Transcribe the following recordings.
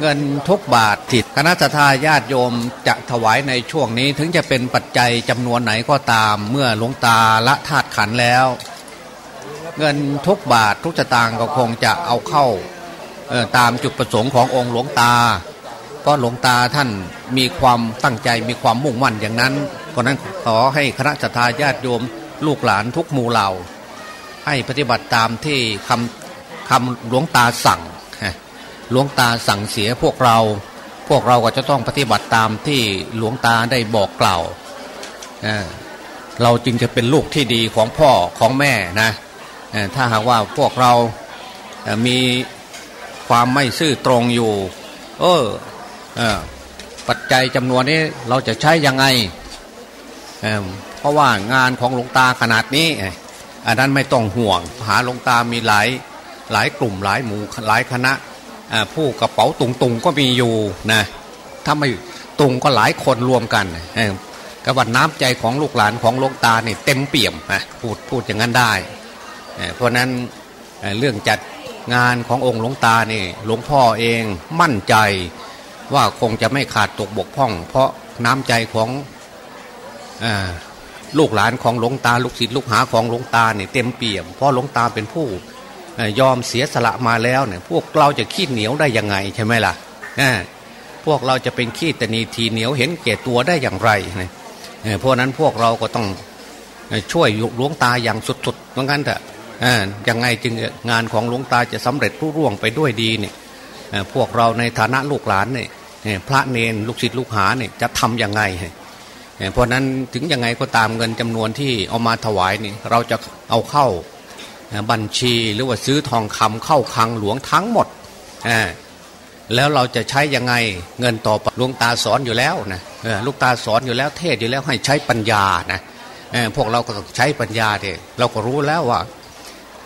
เงินทุกบาทที่คณะทาญาติโยมจะถวายในช่วงนี้ถึงจะเป็นปัจจัยจำนวนไหนก็ตาม เมื่อหลวงตาละธาตุขันแล้ว เงินทุกบาททุกสตางค์ก็คงจะเอาเข้าตามจุดประสงค์ขององค์หลวงตา เพราะหลวงตาท่านมีความตั้งใจมีความมุ่งมั่นอย่างนั้นเพราะนั้นขอให้คณะทาญาติโยมลูกหลานทุกหมู่เหล่า ให้ปฏิบัติตามที่คำคำหลวงตาสั่ง หลวงตาสั่งเสียพวกเรา พวกเราก็จะต้องปฏิบัติตามที่หลวงตาได้บอกกล่าวเราจึงจะเป็นลูกที่ดีของพ่อของแม่นะถ้าหากว่าพวกเรามีความไม่ซื่อตรงอยู่ เออปัจจัยจำนวนนี้เราจะใช้ยังไงเเพราะว่างานของหลวงตาขนาดนี้ อันนั้นไม่ต้องห่วง หาหลวงตามีหลายหลายกลุ่มหลายหมู่หลายคณะ ผู้กระเป๋าตุงตุงก็มีอยู่นะถ้าไม่ตุงก็หลายคนรวมกันกระวัดน้ำใจของลูกหลานของหลวงตาเนี่ยเต็มเปี่ยมนะพูดพูดอย่างนั้นได้ เพราะนั้นเรื่องจัดงานขององค์หลวงตาเนี่ยหลวงพ่อเองมั่นใจว่าคงจะไม่ขาดตกบกพร่อง เพราะน้ำใจของอลูกหลานของหลวงตา ลูกศิษย์ลูกหาของหลวงตาเนี่ยเต็มเปี่ยมเพราะหลวงตาเป็นผู้ ยอมเสียสละมาแล้วเนี่ยพวกเราจะขี้เหนียวได้ยังไงใช่ไหมล่ะพวกเราจะเป็นขี้ตนีทีเหนียวเห็นเกตตัวได้อย่างไรเพราะนั้นพวกเราก็ต้องช่วยหลวงตาอย่างสุดๆเหมือนกันเถอะยังไงจึงงานของหลวงตาจะสำเร็จรุ่ร่วงไปด้วยดีเนี่ยพวกเราในฐานะลูกหลานเนี่ยพระเนนลูกศิษย์ลูกหาเนี่ยจะทำยังไงเพราะนั้นถึงยังไงก็ตามเงินจำนวนที่เอามาถวายนี่เราจะเอาเข้า บัญชีหรือว่าซื้อทองคำเข้าคลังหลวงทั้งหมด แล้วเราจะใช้ยังไงเงินต่อหลวงตาสอนอยู่แล้วนะลูกตาสอนอยู่แล้วเทศอยู่แล้วให้ใช้ปัญญานะพวกเราก็ใช้ปัญญาเด็เราก็รู้แล้วว่า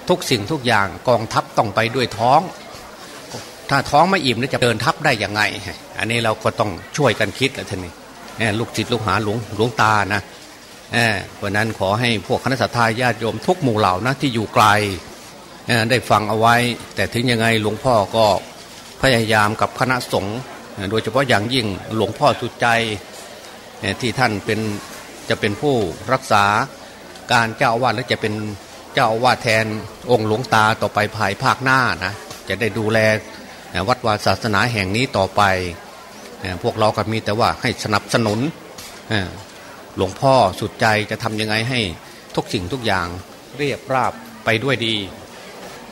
ทุกสิ่งทุกอย่างกองทัพต้องไปด้วยท้อง ถ้าท้องไม่อิ่มจะเดินทัพได้ยังไง อันนี้เราก็ต้องช่วยกันคิดแหละท่านนี่ลูกจิตลูกหาหลวงหลวงตานะ วันนั้นขอให้พวกคณะสัตยาญาติโยมทุกหมู่เหล่านะที่อยู่ไกลได้ฟังเอาไว้ แต่ถึงยังไงหลวงพ่อก็พยายามกับคณะสงฆ์โดยเฉพาะอย่างยิ่งหลวงพ่อสุดใจที่ท่านเป็นจะเป็นผู้รักษาการเจ้าอาวาสและจะเป็นเจ้าอาวาสแทนองค์หลวงตาต่อไปภายภาคหน้านะจะได้ดูแลวัดวาศาสนาแห่งนี้ต่อไป พวกเราก็มีแต่ว่าให้สนับสนุน หลวงพ่อสุดใจจะทำยังไงให้ทุกสิ่งทุกอย่างเรียบราบไปด้วยดี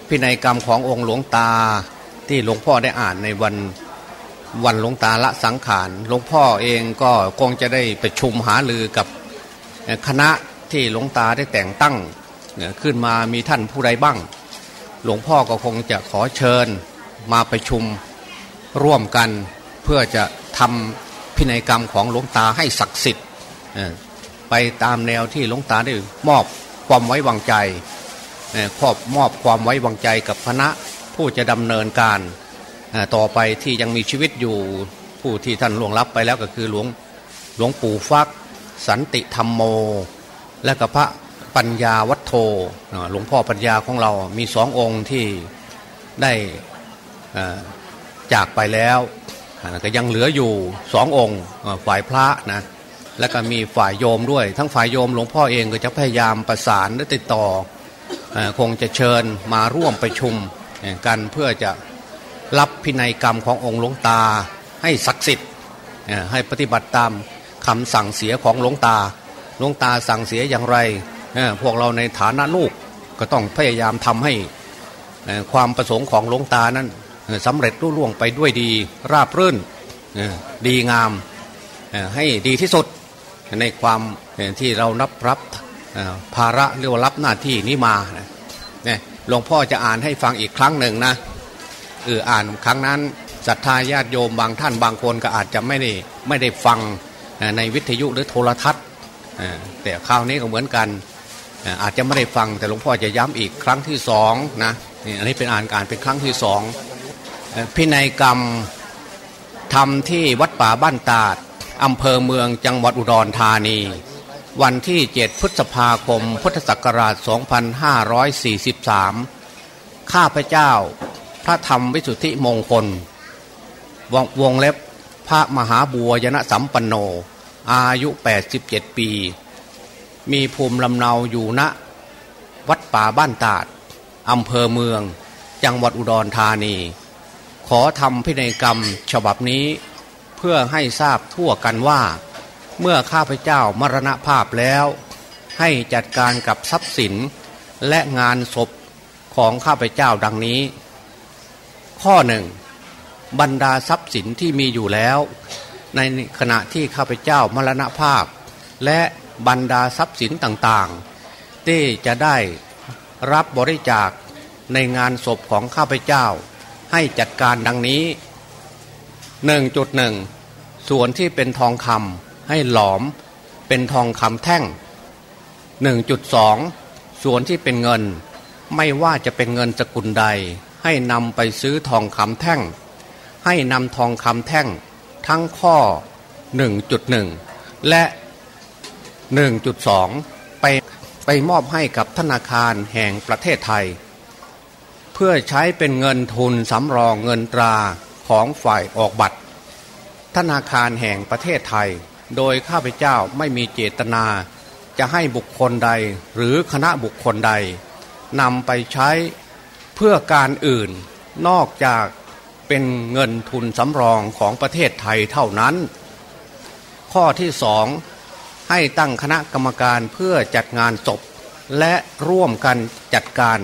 พินัยกรรมขององค์หลวงตาที่หลวงพ่อได้อ่านในวันวันหลวงตาละสังขารหลวงพ่อเองก็คงจะได้ประชุมหาลือกับคณะที่หลวงตาได้แต่งตั้งขึ้นมามีท่านผู้ใดบ้าง หลวงพ่อก็คงจะขอเชิญมาประชุมร่วมกัน เพื่อจะทำพินัยกรรมของหลวงตาให้ศักดิ์สิทธิ์ ไปตามแนวที่หลวงตาได้มอบความไว้วางใจครอบมอบความไว้วางใจกับคณะผู้จะดำเนินการต่อไปที่ยังมีชีวิตอยู่ผู้ที่ท่านล่วงลับไปแล้วก็คือหลวงหลวงปู่ฟัก สันติธรรมโม และกับพระปัญญาวัฒโธหลวงพ่อปัญญาของเรามีสององค์ที่ได้จากไปแล้วก็ยังเหลืออยู่สององค์ฝ่ายพระนะ แล้วก็มีฝ่ายโยมด้วย ทั้งฝ่ายโยมหลวงพ่อเองก็จะพยายามประสานและติดต่อคงจะเชิญมาร่วมประชุมกันเพื่อจะรับพินัยกรรมขององค์หลวงตาให้ศักดิ์สิทธิ์ให้ปฏิบัติตามคำสั่งเสียของหลวงตาหลวงตาสั่งเสียอย่างไร พวกเราในฐานะลูกก็ต้องพยายามทำให้ความประสงค์ของหลวงตานั้นสำเร็จรุ่ล่วงไปด้วยดีราบรื่นดีงามให้ดีที่สุด ในความที่เรานับรับภาระหรือว่ารับหน้าที่นี้มาเนี่ยหลวงพ่อจะอ่านให้ฟังอีกครั้งหนึ่งนะเอออ่านครั้งนั้นศรัทธาญาติโยมบางท่านบางคนก็อาจจะไม่ได้ไม่ได้ฟังในวิทยุหรือโทรทัศน์แต่คราวนี้ก็เหมือนกัน อาจจะไม่ได้ฟังแต่หลวงพ่อจะย้ำอีกครั้งที่สองนะนี่อันนี้เป็นอ่านการเป็นครั้งที่สองพินัยกรรมทำที่วัดป่าบ้านตาด อำเภอเมืองจังหวัดอุดรธานี วันที่ 7 พฤษภาคม พุทธศักราช 2543 ข้าพเจ้า พระธรรมวิสุทธิมงคล วงวงเล็บพระมหาบัวยนสัมปันโน อายุ 87 ปี มีภูมิลำเนาอยู่ณวัดป่าบ้านตาดอำเภอเมือง จังหวัดอุดรธานี ขอทำพินัยกรรมฉบับนี้ เพื่อให้ทราบทั่วกันว่า เมื่อข้าพเจ้ามรณภาพแล้ว ให้จัดการกับทรัพย์สินและงานศพของข้าพเจ้าดังนี้ ข้อหนึ่งบรรดาทรัพย์สินที่มีอยู่แล้ว ในขณะที่ข้าพเจ้ามรณภาพ และบรรดาทรัพย์สินต่างๆ ที่จะได้รับบริจาคในงานศพของข้าพเจ้า ให้จัดการดังนี้ 1.1 ส่วนที่เป็นทองคำให้หลอมเป็นทองคำแท่ง 1.2 ส่วนที่เป็นเงิน ไม่ว่าจะเป็นเงินสกุลใด ให้นำไปซื้อทองคำแท่ง ให้นำทองคำแท่ง ทั้งข้อ 1.1 และ 1.2 ไปไปมอบให้กับธนาคารแห่งประเทศไทย เพื่อใช้เป็นเงินทุนสำรองเงินตรา ของฝ่ายออกบัตร ธนาคารแห่งประเทศไทย โดยข้าพเจ้าไม่มีเจตนา จะให้บุคคลใดหรือคณะบุคคลใดนำไปใช้เพื่อการอื่นนอกจากเป็นเงินทุนสำรองของประเทศไทยเท่านั้น ข้อที่สองให้ตั้งคณะกรรมการเพื่อจัดงานศพ และร่วมกันจัดการ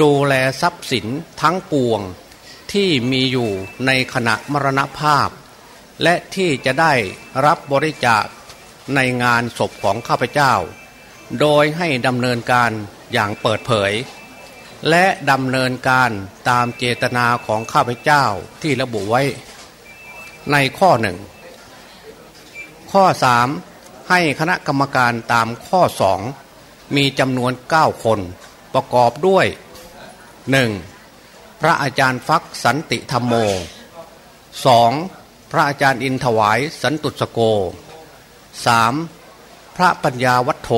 ดูแลทรัพย์สินทั้งปวง ที่มีอยู่ในขณะมรณภาพ และที่จะได้รับบริจาคในงานศพของข้าพเจ้า โดยให้ดำเนินการอย่างเปิดเผย และดำเนินการตามเจตนาของข้าพเจ้าที่ระบุไว้ ในข้อหนึ่งข้อสามให้คณะกรรมการตามข้อสองมีจำนวน 9 คนประกอบด้วย 1. พระอาจารย์ฟักสันติธรรมโม 2. พระอาจารย์อินถวายสันตุสโก 3. พระปัญญาวัฒโธ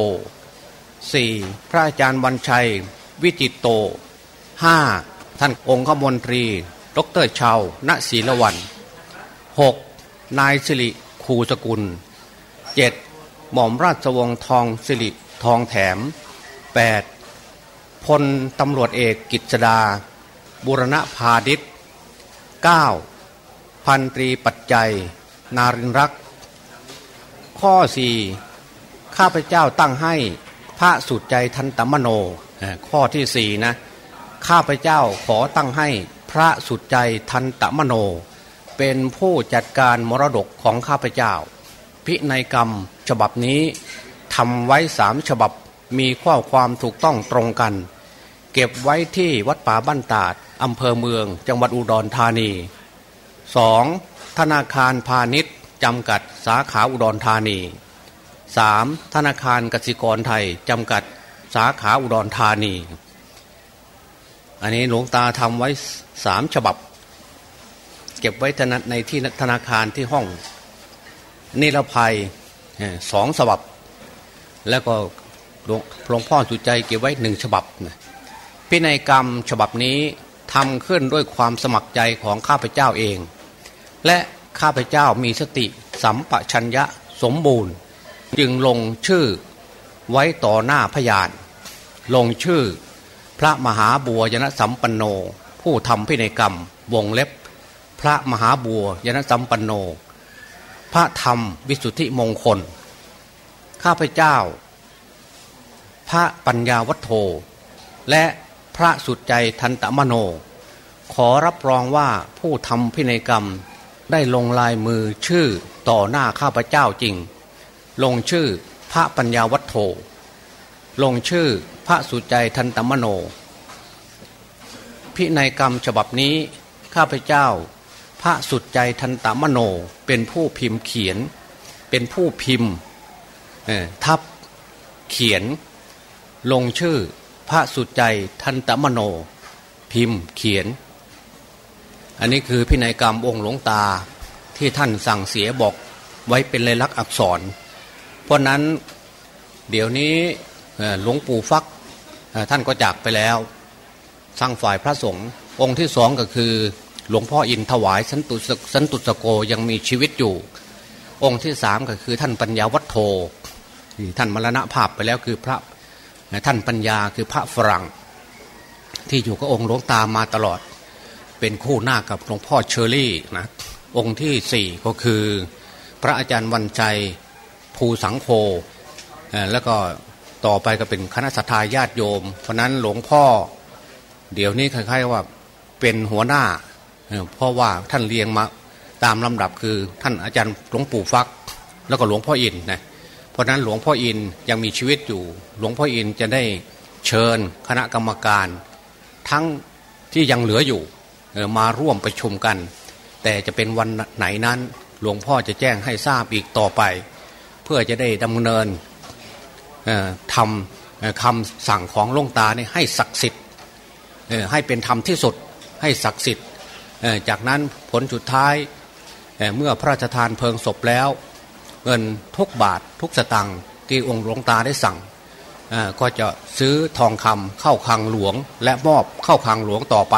4. พระอาจารย์วันชัย วิจิตโต 5. ท่านองค์ขมนตรี ดรชาวณศีลวัน 6. นายสิริคูสกุล 7. หม่อมราชวงศ์ทองสิริทองแถม 8. พลตำรวจเอกกิจดา บุรณพาดิษ 9. พันตรีปัจจัย นารินรัก ข้อ 4. ข้าพเจ้าตั้งให้พระสุดใจทันตมโน ข้อที่สี่นะ ข้าพเจ้าขอตั้งให้พระสุดใจทันตมโน เป็นผู้จัดการมรดกของข้าพเจ้า พินัยกรรมฉบับนี้ทำไว้สามฉบับมีข้อความถูกต้องตรงกัน เก็บไว้ที่วัดป่าบ้านตาด อำเภอเมือง จังหวัดอุดรธานี 2. ธนาคารพาณิชย์จำกัดสาขาอุดรธานี 3. ธนาคารกสิกรไทยจำกัดสาขาอุดรธานี อันนี้หลวงตาทำไว้สามฉบับ เก็บไว้ในที่ธนาคารที่ห้อง นิรภัยสองฉบับ แล้วก็หลวงพ่อสุใจเก็บไว้หนึ่งฉบับพินัยกรรมฉบับนี้ ทำขึ้นด้วยความสมัครใจของข้าพเจ้าเอง และข้าพเจ้ามีสติสัมปชัญญะสมบูรณ์ จึงลงชื่อไว้ต่อหน้าพยาน ลงชื่อ พระมหาบัวยนสัมปันโน ผู้ทำพินัยกรรม วงเล็บ พระมหาบัวยนสัมปันโน พระธรรมวิสุทธิมงคล ข้าพเจ้า พระปัญญาวัฒโธและ พระสุดใจทันตมโน ขอรับรองว่าผู้ทำพินัยกรรมได้ลงลายมือชื่อต่อหน้าข้าพเจ้าจริง ลงชื่อพระปัญญาวัฒโธลงชื่อพระสุดใจทันตมโน พินัยกรรมฉบับนี้ข้าพเจ้า พระสุดใจทันตมโนเป็นผู้พิมพ์เขียน เป็นผู้พิมพ์ทับเขียนลงชื่อ ระสุดใจทันตมโน พิมพ์เขียน อันนี้คือพินัยกรรมองค์หลวงตาที่ท่านสั่งเสียบอกไว้เป็นลายลักษณ์อักษร เพราะนั้นเดี๋ยวนี้หลวงปู่ฟักท่านก็จากไปแล้วสร้างฝ่ายพระสงฆ์องค์ที่สองก็คือ หลวงพ่ออินถวายสันตุสันตุสโกยังมีชีวิตอยู่ องค์ที่สามก็คือท่านปัญญาวัฒโธท่านมรณภาพไปแล้วคือพระ ท่านปัญญาคือพระฝรั่ง ที่อยู่กับองค์หลวงตามาตลอด เป็นคู่หน้ากับหลวงพ่อเชอรี่นะองค์ที่สี่ก็คือพระอาจารย์วันใจภูสังโฆแล้วก็ต่อไปก็เป็นคณะสัตยาญาติโยม เพราะนั้นหลวงพ่อ เดี๋ยวนี้คล้ายๆว่าเป็นหัวหน้า เพราะว่าท่านเรียงมาตามลำดับคือท่านอาจารย์หลวงปู่ฟัก แล้วก็หลวงพ่ออินนะ เพราะนั้นหลวงพ่ออินยังมีชีวิตอยู่ หลวงพ่ออินจะได้เชิญคณะกรรมการ ทั้งที่ยังเหลืออยู่มาร่วมประชุมกัน แต่จะเป็นวันไหนนั้น หลวงพ่อจะแจ้งให้ทราบอีกต่อไป เพื่อจะได้ดำเนินทำคำสั่งของลงตาเนี่ยให้ศักดิ์สิทธิ์ให้เป็นธรรมที่สุดให้ศักดิ์สิทธิ์จากนั้นผลสุดท้ายเมื่อพระราชทานเพลิงศพแล้ว เงินทุกบาททุกสตังค์ที่องค์หลวงตาได้สั่งก็จะซื้อทองคำเข้าคลังหลวง และมอบเข้าคลังหลวงต่อไป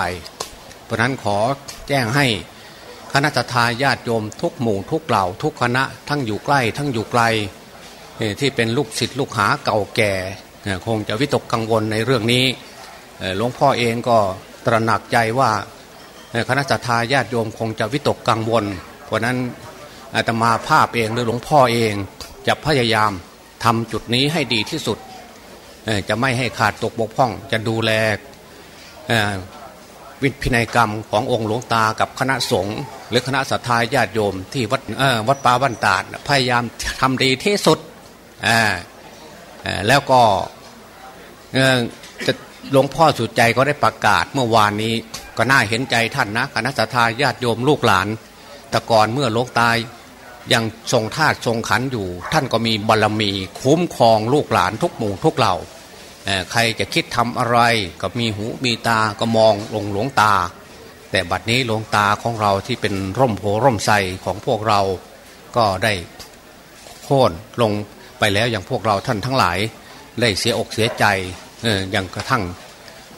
เพราะนั้นขอแจ้งให้คณะทาญาติโยมทุกหมู่ทุกเหล่าทุกคณะทั้งอยู่ใกล้ ทั้งอยู่ไกลที่เป็นลูกศิษย์ลูกหาเก่าแก่ คงจะวิตกกังวลในเรื่องนี้หลวงพ่อเองก็ตระหนักใจว่าคณะทาญาติโยมคงจะวิตกกังวล เพราะนั้น อาตมาภาพเองหรือหลวงพ่อเองจะพยายามทำจุดนี้ให้ดีที่สุด จะไม่ให้ขาดตกบกพร่อง จะดูแลวิพินัยกรรมขององค์หลวงตากับคณะสงฆ์หรือคณะสัตยาญาติโยมที่วัดวัดป่าบ้านตาดพยายามทำดีที่สุดแล้วก็จะหลวงพ่อสุดใจก็ได้ประกาศเมื่อวานนี้ก็น่าเห็นใจท่านนะคณะสัตยาญาติโยมลูกหลานแต่ก่อนเมื่อหลวงตาย ยังทรงธาตุทรงขันอยู่ ท่านก็มีบารรมีคุ้มครองลูกหลานทุกหมู่ทุกเหล่าใครจะคิดทำอะไรก็มีหูมีตาก็มองลงหลวงตา แต่บัดนี้หลวงตาของเราที่เป็นร่มโพร่มไทรของพวกเราก็ได้โค่นลงไปแล้วอย่างพวกเราท่านทั้งหลายได้เสียอกเสียใจอย่างกระทั่ง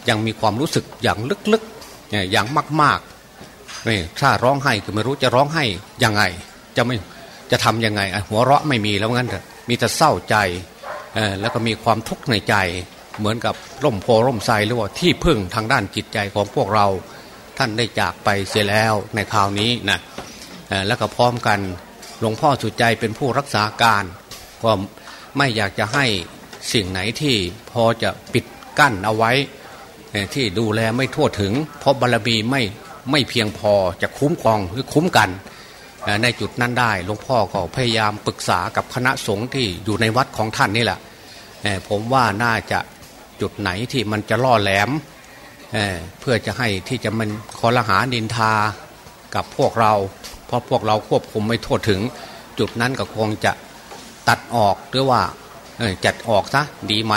ยังมีความรู้สึกอย่างลึกๆอย่างมากๆนี่ถ้าร้องไห้ก็ไม่รู้จะร้องไห้ยังไง จะไม่ จะทำยังไงหัวเราะไม่มีแล้วงั้นมีแต่เศร้าใจแล้วก็มีความทุกข์ในใจ เหมือนกับร่มโพร่มไทรหรือว่าที่พึ่งทางด้านจิตใจของพวกเราท่านได้จากไปเสียแล้วในคราวนี้นะแล้วก็พร้อมกันหลวงพ่อสุดใจเป็นผู้รักษาการก็ไม่อยากจะให้สิ่งไหนที่พอจะปิดกั้นเอาไว้ ที่ดูแลไม่ทั่วถึง เพราะบารมีไม่ไม่เพียงพอจะคุ้มครองหรือคุ้มกัน ในจุดนั้นได้หลวงพ่อก็พยายามปรึกษากับคณะสงฆ์ที่อยู่ในวัดของท่านนี่แหละผมว่าน่าจะจุดไหนที่มันจะล่อแหลมเเพื่อจะให้ที่จะมันคอละหานินทากับพวกเรา เพราะพวกเราควบคุมไม่ทั่วถึง จุดนั้นก็คงจะตัดออกหรือว่าจัดออกซะดีไหม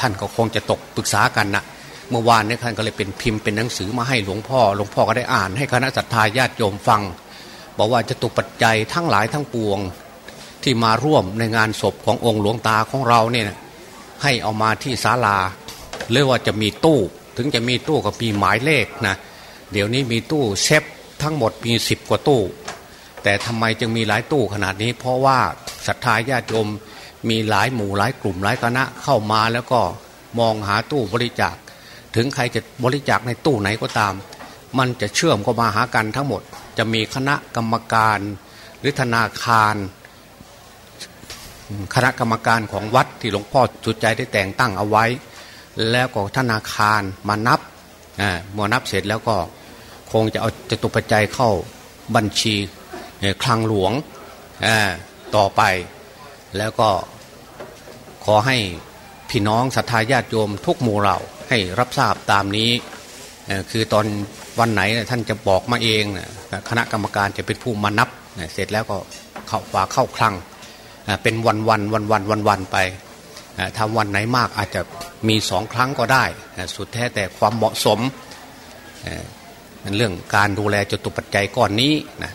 ท่านก็คงจะตกปรึกษากันนะเมื่อวานนี้ท่านก็เลยเป็นพิมพ์เป็นหนังสือมาให้หลวงพ่อหลวงพ่อก็ได้อ่านให้คณะสัตยาญาติโยมฟัง บอกว่าจะตุปัจจัยทั้งหลายทั้งปวงที่มาร่วมในงานศพขององค์หลวงตาของเราเนี่ยให้เอามาที่ศาลาเรียกว่าจะมีตู้ ถึงจะมีตู้ก็มีหมายเลขนะเดี๋ยวนี้มีตู้เซฟทั้งหมดมีสิบกว่าตู้ แต่ทำไมจึงมีหลายตู้ขนาดนี้ เพราะว่าศรัทธาญาติโยมมีหลายหมู่หลายกลุ่มหลายคณะเข้ามาแล้วก็มองหาตู้บริจาค ถึงใครจะบริจาคในตู้ไหนก็ตาม มันจะเชื่อมเข้ามาหากันทั้งหมด จะมีคณะกรรมการหรือธนาคาร คณะกรรมการของวัดที่หลวงพ่อจุดใจได้แต่งตั้งเอาไว้ แล้วก็ธนาคารมานับมื่อนับเสร็จแล้วก็คงจะเอาจตุปัจจัยเข้าบัญชีคลังหลวงต่อไป แล้วก็ขอให้พี่น้องศรัทธาญาติโยมทุกหมู่เราให้รับทราบตามนี้ คือตอนวันไหนท่านจะบอกมาเองคณะกรรมการจะเป็นผู้มานับเสร็จแล้วก็เข้าฝาเข้าคลังเป็นวันวันวันวันวันวันไปทำวันไหนมากอาจจะมีสองครั้งก็ได้ สุดแท้แต่ความเหมาะสมเรื่องการดูแลจตุปัจจัยก้อนนี้นะ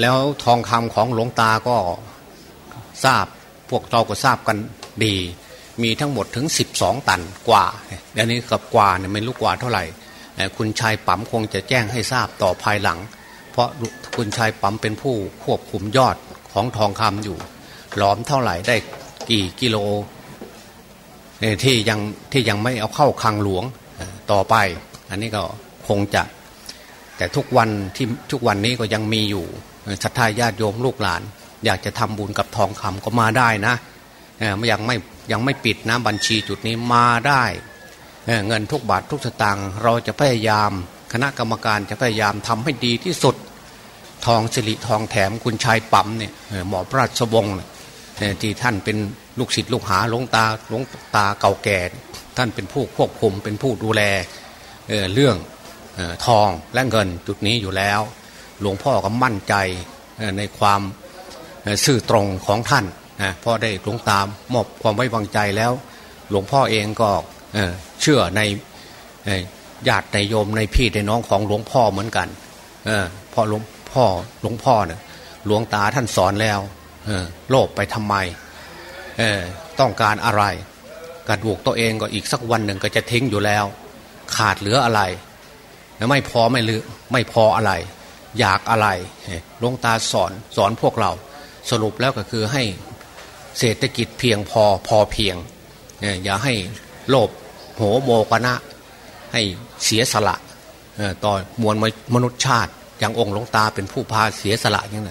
แล้วทองคำของหลวงตาก็ทราบพวกเราก็ทราบกันดี มีทั้งหมดถึง 12 ตันกว่าเดี๋ยวนี้กับกว่าเนี่ยไม่รู้กว่าเท่าไหร่ คุณชายปั๊มคงจะแจ้งให้ทราบต่อภายหลัง เพราะคุณชายปั๊มเป็นผู้ควบคุมยอดของทองคำอยู่หลอมเท่าไหร่ได้กี่กิโลที่ยังที่ยังไม่เอาเข้าคลังหลวงต่อไป อันนี้ก็คงจะ แต่ทุกวันที่ทุกวันนี้ก็ยังมีอยู่ศรัทธาญาติโยมลูกหลาน อยากจะทำบุญกับทองคำก็มาได้นะยังไม่ ยังไม่ปิดนะบัญชีจุดนี้มาได้เงินทุกบาททุกสตางค์เราจะพยายาม คณะกรรมการจะพยายามทำให้ดีที่สุด ทองสิริทองแถมคุณชายปั๊มเนี่ยหมอพระราชวงศ์ที่ท่านเป็นลูกศิษย์ลูกหาหลวงตาหลวงตาเก่าแก่ ท่านเป็นผู้ควบคุมเป็นผู้ดูแลเเรื่องอทองและเงินจุดนี้อยู่แล้ว หลวงพ่อก็มั่นใจในความซื่อตรงของท่าน พอได้หลวงตามมอบความไว้วางใจแล้ว หลวงพ่อเองก็เชื่อในญาติในโยมในพี่ในน้องของหลวงพ่อเหมือนกันเพราะหลวงพ่อหลวงพ่อเนี่ยหลวงตาท่านสอนแล้วโลภไปทำไมต้องการอะไรกระดูกตัวเองก็อีกสักวันหนึ่งก็จะทิ้งอยู่แล้ว ขาดเหลืออะไรไม่พอไม่ลือไม่พออะไร อยากอะไรหลวงตาสอนสอนพวกเรา สรุปแล้วก็คือให้ เศรษฐกิจเพียงพอพอเพียง อย่าให้โลภโหโมกนะให้เสียสละต่อมวลมนุษยชาติ อย่างองค์หลวงตาเป็นผู้พาเสียสละยังไง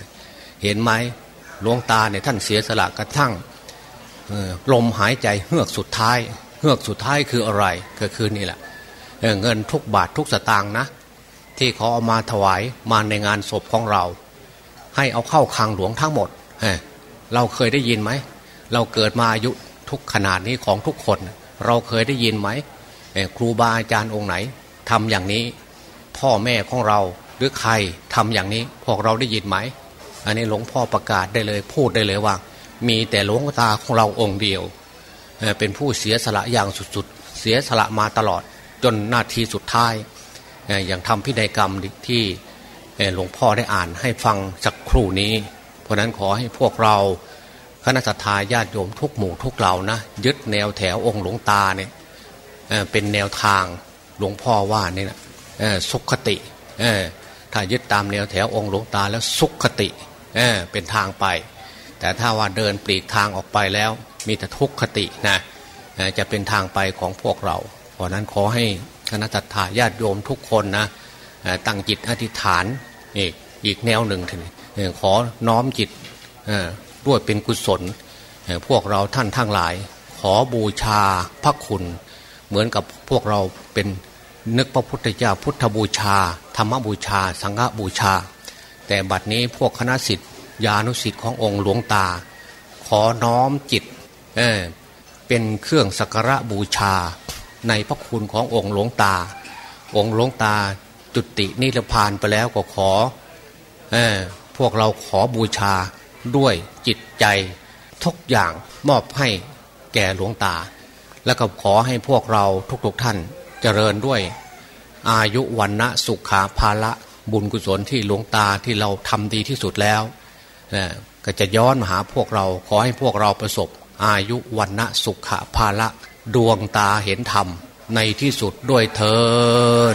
เห็นไหมหลวงตาเนี่ยท่านเสียสละกระทั่งลมหายใจเฮือกสุดท้าย เฮือกสุดท้ายคืออะไรก็คือนี่แหละเเงินทุกบาททุกสตางค์นะ ที่เขาเอามาถวายมาในงานศพของเรา ให้เอาเข้าคลังหลวงทั้งหมด เราเคยได้ยินไหม เราเกิดมาอายุทุกขนาดนี้ของทุกคน เราเคยได้ยินไหมครูบาอาจารย์องค์ไหนทำอย่างนี้ พ่อแม่ของเราหรือใครทำอย่างนี้พวกเราได้ยินไหม อันนี้หลวงพ่อประกาศได้เลยพูดได้เลยว่า มีแต่หลวงตาของเราองค์เดียว เป็นผู้เสียสละอย่างสุดๆ เสียสละมาตลอดจนนาทีสุดท้ายอย่างทำพินัยกรรมที่หลวงพ่อได้อ่านให้ฟังสักครู่นี้ ราะนั้นขอให้พวกเราคณะสัตยาญาติโยมทุกหมู่ทุกเหล่านะยึดแนวแถวองค์หลวงตาเนี่ยเป็นแนวทางหลวงพ่อว่านี่นะสุขติถ้ายึดตามแนวแถวองค์หลวงตาแล้วสุขติเเป็นทางไป แต่ถ้าว่าเดินปลีกทางออกไปแล้ว มีแต่ทุกขตินะจะเป็นทางไปของพวกเรา เพราะนั้นขอให้คณะจัตตาญาติโยมทุกคนนะตั้งจิตอธิษฐานอีกอีกแนวหนึ่งทีนี้ ขอน้อมจิตด้วยเป็นกุศล พวกเราท่านทั้งหลาย ขอบูชาพระคุณ เหมือนกับพวกเราเป็นนึกพระพุทธเจ้าพุทธบูชา ธรรมบูชา สังฆบูชา แต่บัดนี้พวกคณะสิทธิญานุสิทธิ์ขององค์หลวงตา ขอน้อมจิตเเป็นเครื่องสักการะบูชา ในพระคุณขององค์หลวงตา องค์หลวงตาจุตินิพพานไปแล้วก็ขออ พวกเราขอบูชาด้วยจิตใจ ทุกอย่างมอบให้แก่หลวงตา แล้วก็ขอให้พวกเราทุกๆท่านเจริญด้วย อายุวันนะสุขาภาละบุญกุศลที่หลวงตาที่เราทำดีที่สุดแล้วก็จะย้อนมาหาพวกเราขอให้พวกเราประสบ อายุวันนะสุขภาละดวงตาเห็นธรรมในที่สุดด้วยเธอ